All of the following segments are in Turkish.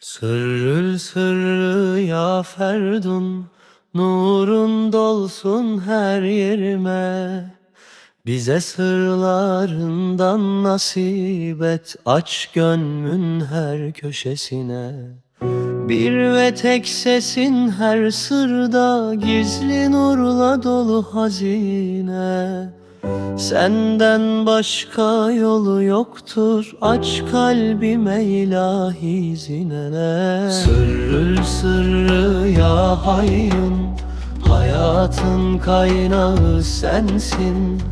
Sırrül sırrı ya Ferdun Nurun dolsun her yerime. Bize sırlarından nasip et Aç gönlün her köşesine. Bir ve tek sesin her sırda Gizli nurla dolu hazine Senden başka yolu yoktur Aç kalbime ilahi zinene. Sırrül sırrı ya hayyun Hayatın kaynağı sensin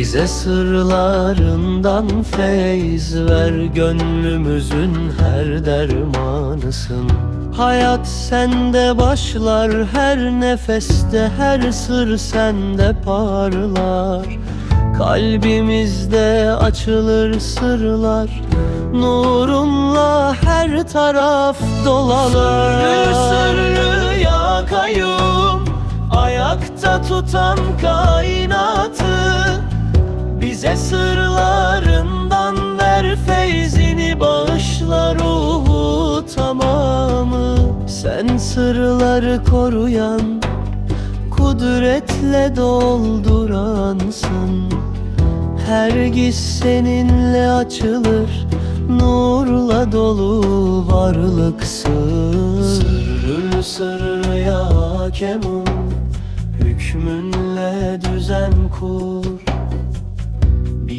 Bize sırlarından feyz ver Gönlümüzün her dermanısın. Hayat sende başlar her nefeste Her sır sende parlar. Kalbimizde açılır sırlar Nurunla her taraf dolalar. Sırrı sırrı ya kayyum Ayakta tutan kainatı Bize sırlarından ver feyzini bağışla ruhu tamamı. Sen sırları koruyan Kudretle dolduransın. Her giz seninle açılır Nurla dolu varlıksın. Sırrül sırrı ya hakemun Hükmünle düzen kur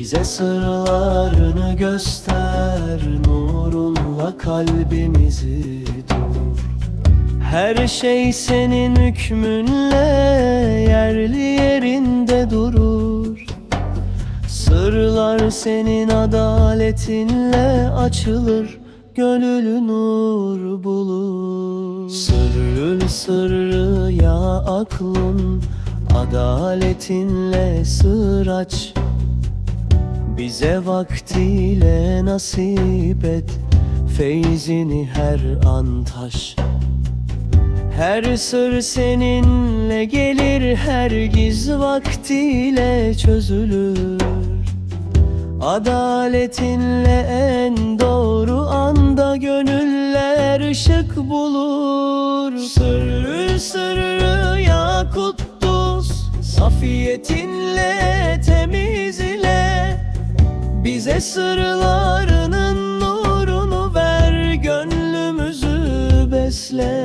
bize sırlarını göster Nurunla kalbimizi dur. Her şey senin hükmünle Yerli yerinde durur. Sırlar senin adaletinle açılır Gönül nur bulur. Sırrül sırrı ya aklın Adaletinle sır aç bize vaktiyle nasip et Feyzini her an taş. Her sır seninle gelir Her giz vaktiyle çözülür. Adaletinle en doğru anda Gönüller ışık bulur. Sırrı sırrı ya kuddus Safiyetinle temizle bize sırlarının nurunu ver Gönlümüzü besle.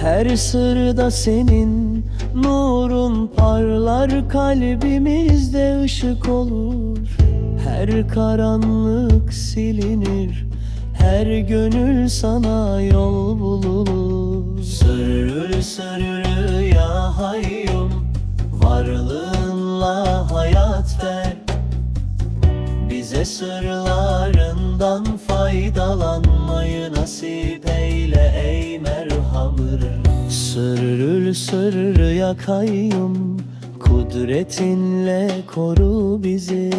Her sırda senin nurun parlar Kalbimizde ışık olur. Her karanlık silinir Her gönül sana yol bulur. Sırrı sırrı ya hayyum Varlığınla hayat bize sırlarından faydalanmayı nasip eyle ey merhamır. Sırrül sırrı kayyum Kudretinle koru bizi.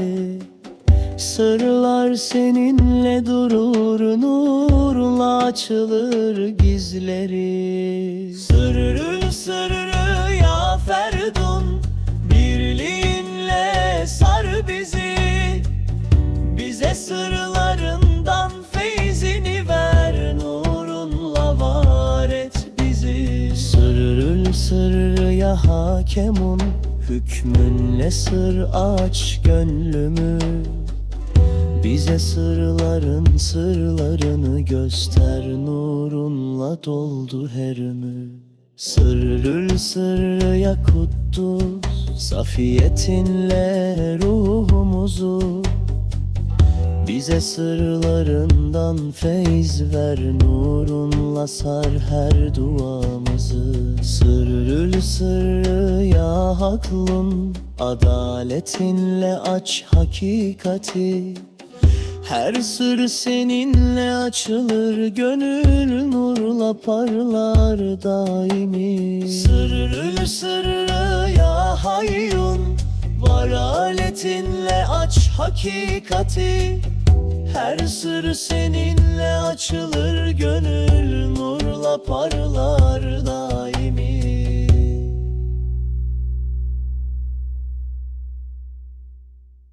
Sırlar seninle durur Nurla açılır gizleri. Sırrül sırrı ya Ferdun Birliğinle sar bizi sırlarından feyzini ver Nurunla var bizi. Sırrül sırrı ya hakemun Hükmünle sır aç gönlümü. Bize sırların sırlarını göster Nurunla doldu her ümü Sırrül sırrı ya kuddus Safiyetinle ruhumuzu bize sırlarından feyz ver Nurunla sar her duamızı. Sırrül sırrı ya haklın Adaletinle aç hakikati. Her sır seninle açılır Gönül nurla parlar daimi. Sırrül sırrı ya hayyun Var aletinle aç hakikati Her sır seninle açılır Gönül nurla parlar